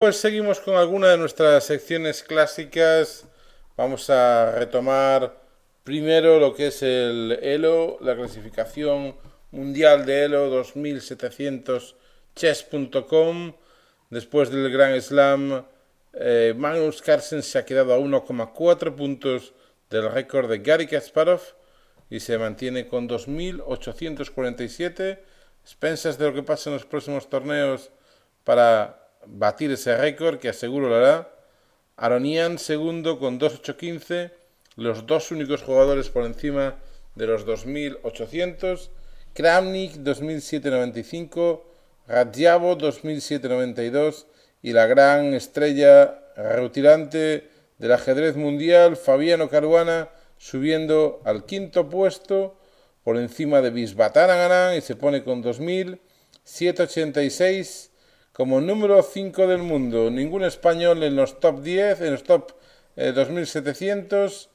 Pues seguimos con alguna de nuestras secciones clásicas. Vamos a retomar primero lo que es el ELO, la clasificación mundial de ELO 2700 chess.com. Después del Gran Slam, eh, Magnus Carlsen se ha quedado a 1,4 puntos del récord de Gary Kasparov y se mantiene con 2.847. Expensas de lo que pasa en los próximos torneos para batir ese récord que aseguro lo hará. Aronian segundo con 2.815, los dos únicos jugadores por encima de los 2.800. Kramnik 2.795, Radjavo 2.792 y la gran estrella retirante del ajedrez mundial, Fabiano Caruana, subiendo al quinto puesto por encima de Bisbatarangaran y se pone con 2.786 como número 5 del mundo. Ningún español en los top 10, en los top 2700. Eh,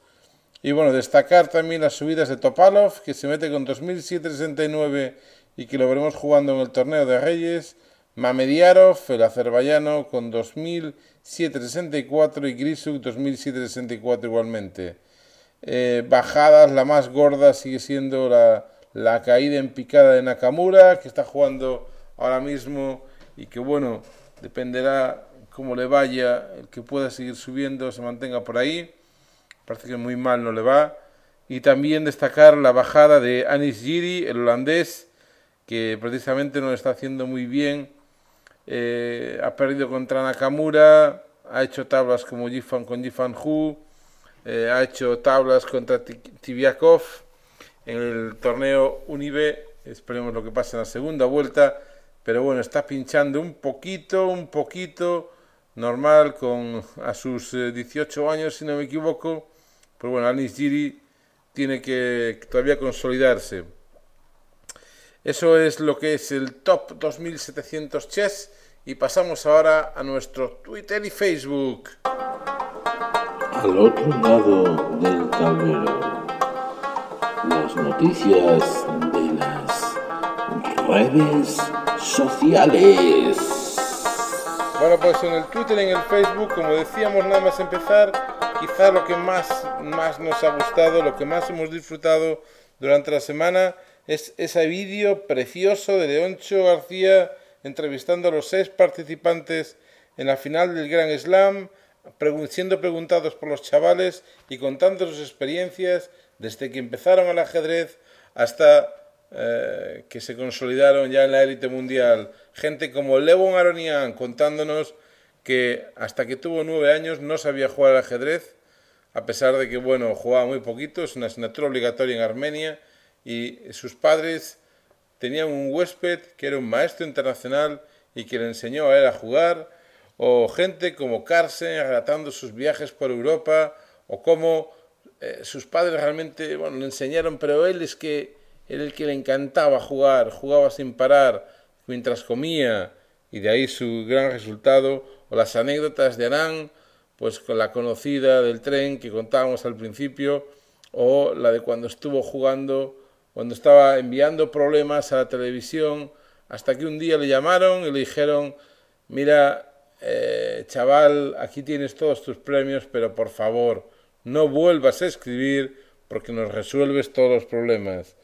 y bueno, destacar también las subidas de Topalov, que se mete con 2769 y que lo veremos jugando en el torneo de Reyes. Mamediarov, el azerbaiyano, con 2764 y Grisuk 2764 igualmente. Eh, bajadas, la más gorda sigue siendo la, la caída en picada de Nakamura, que está jugando ahora mismo y que bueno, dependerá cómo le vaya, el que pueda seguir subiendo se mantenga por ahí, parece que muy mal no le va, y también destacar la bajada de Anis Giri, el holandés, que precisamente no lo está haciendo muy bien, eh, ha perdido contra Nakamura, ha hecho tablas como Jifan con Jifan Hu, eh, ha hecho tablas contra Tibiakov en el torneo Unibe, esperemos lo que pase en la segunda vuelta, pero bueno, está pinchando un poquito, un poquito, normal, con a sus 18 eh, años, si no me equivoco. Pero bueno, Anis Giri tiene que todavía consolidarse. Eso es lo que es el top 2700 chess y pasamos ahora a nuestro Twitter y Facebook. Al otro lado del tablero, las noticias de las redes sociales. Bueno, pues en el Twitter en el Facebook, como decíamos, nada más empezar, quizá lo que más, más nos ha gustado, lo que más hemos disfrutado durante la semana es ese vídeo precioso de Leoncho García entrevistando a los seis participantes en la final del Gran Slam, siendo preguntados por los chavales y contando sus experiencias desde que empezaron el ajedrez hasta eh, que se consolidaron ya en la élite mundial. Gente como Levon Aronian contándonos que hasta que tuvo nueve años no sabía jugar al ajedrez, a pesar de que, bueno, jugaba muy poquito, es una asignatura obligatoria en Armenia, y sus padres tenían un huésped que era un maestro internacional y que le enseñó a él a jugar, o gente como Carsen relatando sus viajes por Europa, o cómo eh, sus padres realmente, bueno, le enseñaron, pero él es que era el que le encantaba jugar, jugaba sin parar mientras comía y de ahí su gran resultado, o las anécdotas de Arán, pues con la conocida del tren que contábamos al principio, o la de cuando estuvo jugando, cuando estaba enviando problemas a la televisión, hasta que un día le llamaron y le dijeron, mira, eh, chaval, aquí tienes todos tus premios, pero por favor, no vuelvas a escribir porque nos resuelves todos los problemas.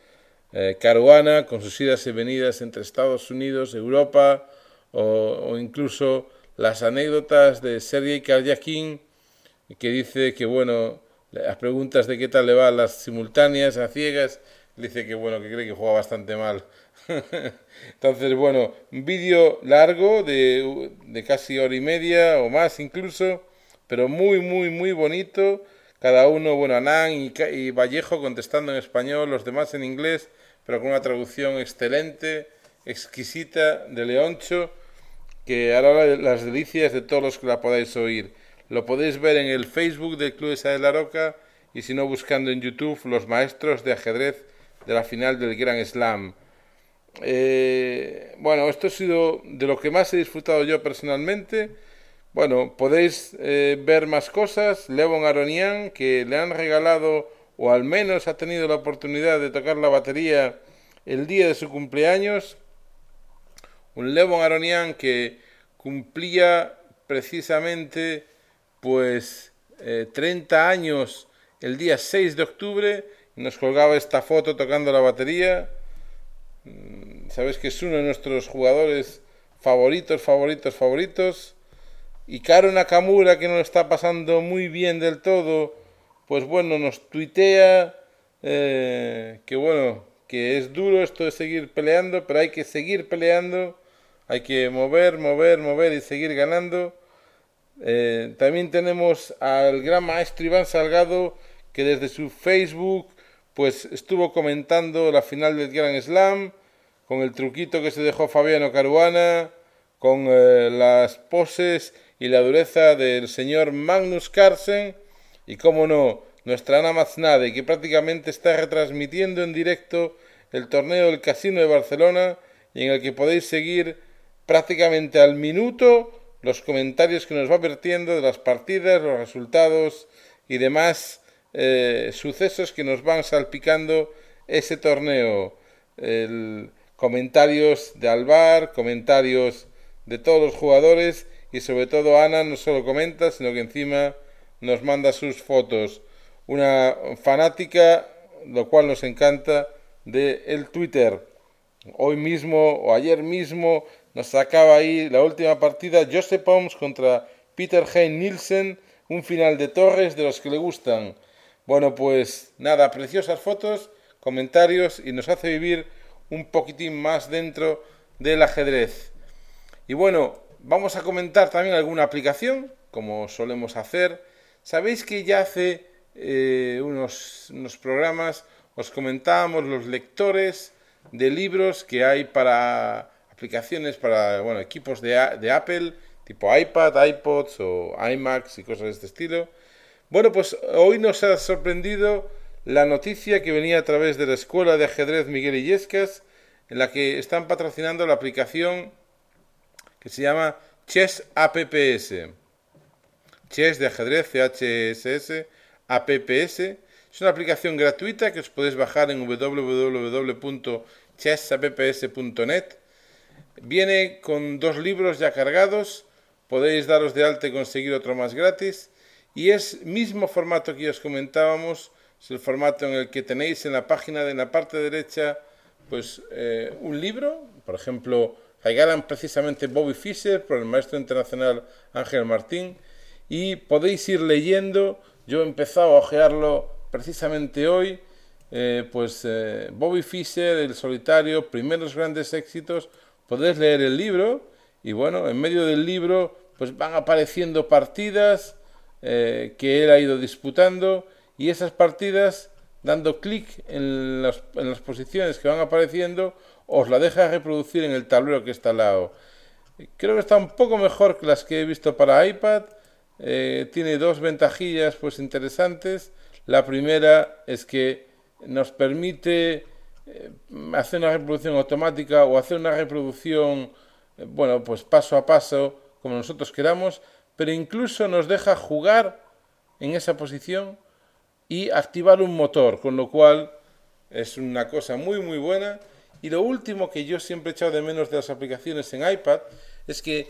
Eh, Caruana, con sus idas y venidas entre Estados Unidos, Europa, o, incluso las anécdotas de Sergei Karyakin, que dice que, bueno, las preguntas de qué tal le va las simultáneas, a ciegas, dice que, bueno, que cree que juega bastante mal. Entonces, bueno, un vídeo largo de, de casi hora y media o más incluso, pero muy, muy, muy bonito. Cada uno, bueno, Anán y Vallejo contestando en español, los demás en inglés pero con una traducción excelente, exquisita de Leoncho, que hará las delicias de todos los que la podáis oír. Lo podéis ver en el Facebook del Club de La Roca y si no buscando en YouTube los maestros de ajedrez de la final del Gran Slam. Eh, bueno, esto ha sido de lo que más he disfrutado yo personalmente. Bueno, podéis eh, ver más cosas. Levon Aronian, que le han regalado o al menos ha tenido la oportunidad de tocar la batería el día de su cumpleaños, un Levon Aronian que cumplía precisamente pues 30 eh, años el día 6 de octubre nos colgaba esta foto tocando la batería. Mm, sabes que es uno de nuestros jugadores favoritos, favoritos, favoritos. Y Karo Nakamura, que no lo está pasando muy bien del todo, pues bueno, nos tuitea eh, que bueno, que es duro esto de seguir peleando, pero hay que seguir peleando, hay que mover, mover, mover y seguir ganando. Eh, también tenemos al gran maestro Iván Salgado, que desde su Facebook pues estuvo comentando la final del Grand Slam, con el truquito que se dejó Fabiano Caruana, con eh, las poses y la dureza del señor Magnus Carlsen, y cómo no, nuestra Ana Maznade, que prácticamente está retransmitiendo en directo el torneo del Casino de Barcelona y en el que podéis seguir prácticamente al minuto los comentarios que nos va vertiendo de las partidas, los resultados y demás eh, sucesos que nos van salpicando ese torneo. comentarios de Alvar, comentarios de todos los jugadores y sobre todo Ana no solo comenta, sino que encima nos manda sus fotos. Una fanática, lo cual nos encanta, de el Twitter. Hoy mismo o ayer mismo nos sacaba ahí la última partida Joseph Oms contra Peter Hein Nielsen, un final de Torres de los que le gustan. Bueno, pues nada, preciosas fotos, comentarios y nos hace vivir un poquitín más dentro del ajedrez. Y bueno, vamos a comentar también alguna aplicación, como solemos hacer. Sabéis que ya hace eh, unos, unos programas os comentábamos los lectores de libros que hay para aplicaciones para bueno, equipos de, de Apple, tipo iPad, iPods o iMacs y cosas de este estilo. Bueno, pues hoy nos ha sorprendido la noticia que venía a través de la Escuela de Ajedrez Miguel Illescas, en la que están patrocinando la aplicación que se llama Chess APPS. Chess de ajedrez, CHSS, APPS. Es una aplicación gratuita que os podéis bajar en www.chessapps.net. Viene con dos libros ya cargados. Podéis daros de alta y conseguir otro más gratis. Y es mismo formato que os comentábamos. Es el formato en el que tenéis en la página de la parte derecha pues eh, un libro, por ejemplo, regalan precisamente Bobby Fischer por el maestro internacional Ángel Martín y podéis ir leyendo. Yo he empezado a ojearlo precisamente hoy. Eh, pues eh, Bobby Fischer, El Solitario, primeros grandes éxitos. Podéis leer el libro y bueno, en medio del libro pues van apareciendo partidas eh, que él ha ido disputando y esas partidas dando clic en, en las posiciones que van apareciendo os la deja reproducir en el tablero que está al lado. Creo que está un poco mejor que las que he visto para iPad. Eh, tiene dos ventajillas pues interesantes. La primera es que nos permite eh, hacer una reproducción automática o hacer una reproducción, eh, bueno, pues paso a paso, como nosotros queramos, pero incluso nos deja jugar en esa posición y activar un motor, con lo cual es una cosa muy muy buena y lo último que yo siempre he echado de menos de las aplicaciones en iPad es que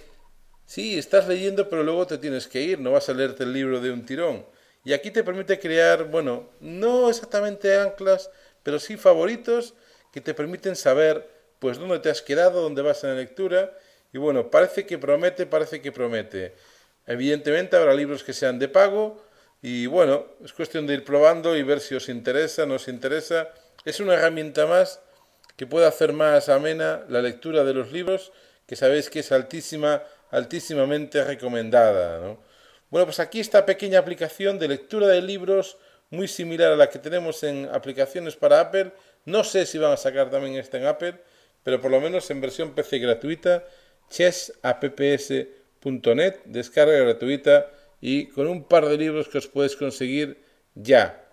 sí, estás leyendo, pero luego te tienes que ir, no vas a leerte el libro de un tirón. Y aquí te permite crear, bueno, no exactamente anclas, pero sí favoritos que te permiten saber pues dónde te has quedado, dónde vas en la lectura. Y bueno, parece que promete, parece que promete. Evidentemente habrá libros que sean de pago y bueno, es cuestión de ir probando y ver si os interesa, no os interesa. Es una herramienta más que pueda hacer más amena la lectura de los libros, que sabéis que es altísima, altísimamente recomendada. Bueno, pues aquí esta pequeña aplicación de lectura de libros, muy similar a la que tenemos en aplicaciones para Apple. No sé si van a sacar también esta en Apple, pero por lo menos en versión PC gratuita, chessapps.net, descarga gratuita y con un par de libros que os puedes conseguir ya.